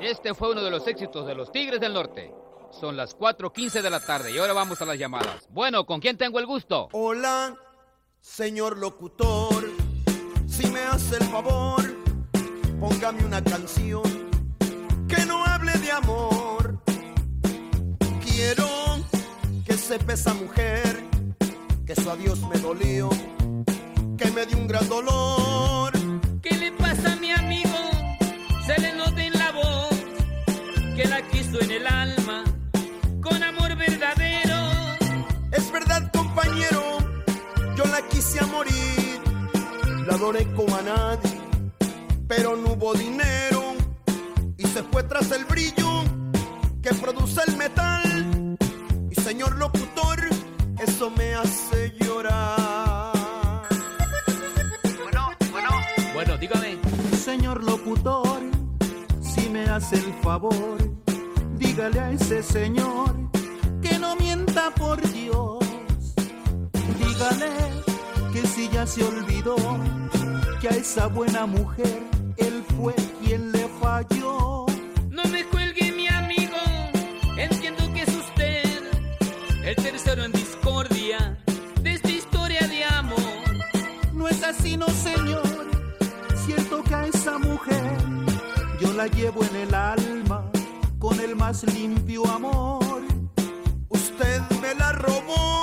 Este fue uno de los éxitos de los Tigres del Norte. Son las 4.15 de la tarde y ahora vamos a las llamadas. Bueno, ¿con quién tengo el gusto? Hola, señor locutor. Si me hace el favor, póngame una canción que no hable de amor. Quiero que sepa esa mujer que su adiós me dolió, que me dio un gran dolor. ¿Qué le pasa a mi amigo? Se le nota en la voz que la quiso en el alma con amor verdadero. Es verdad, compañero, yo la quise a morir, la adoré como a nadie, pero no hubo dinero y se fue tras el brillo que produce el metal. Y señor locutor, eso me hace llorar. Bueno, bueno. Bueno, dígame. Señor locutor, si me hace el favor, dígale a ese señor que no mienta por Dios. Dígale que si ya se olvidó que a esa buena mujer fue quien le falló. No me cuelgue mi amigo, entiendo que es usted el tercero en discordia de esta historia de amor. No es así, no señor, cierto que a esa mujer yo la llevo en el alma con el más limpio amor. Usted me la robó,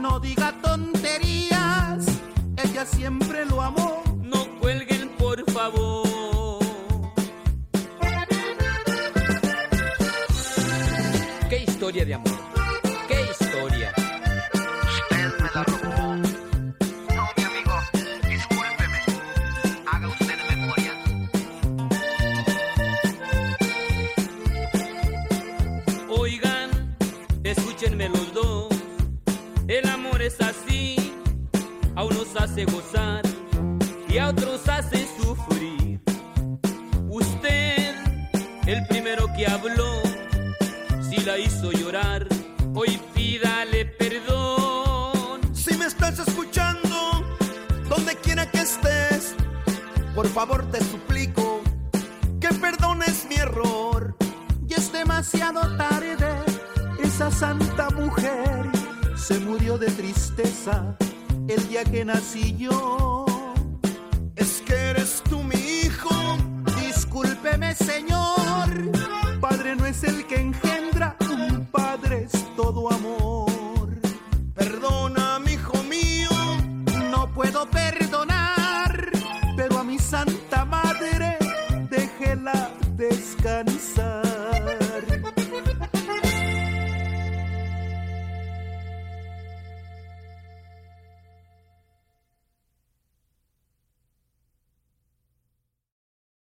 No diga tonterías, ella siempre historia de amor? ¿Qué historia? Usted me la robó. No, mi amigo, discúlpeme. Haga usted memoria. Oigan, escúchenme los dos. El amor es así, a unos hace gozar y a otros hace sufrir. Usted, el primero que habló, si la hizo llorar, hoy pídale perdón. si me estás escuchando, donde quiera que estés, por favor te suplico que perdones mi error. Y es demasiado tarde, esa santa mujer se murió de tristeza el día que nací yo. Es que eres tú mi hijo, Discúlpeme, señor, padre no es el que engendra, descansar.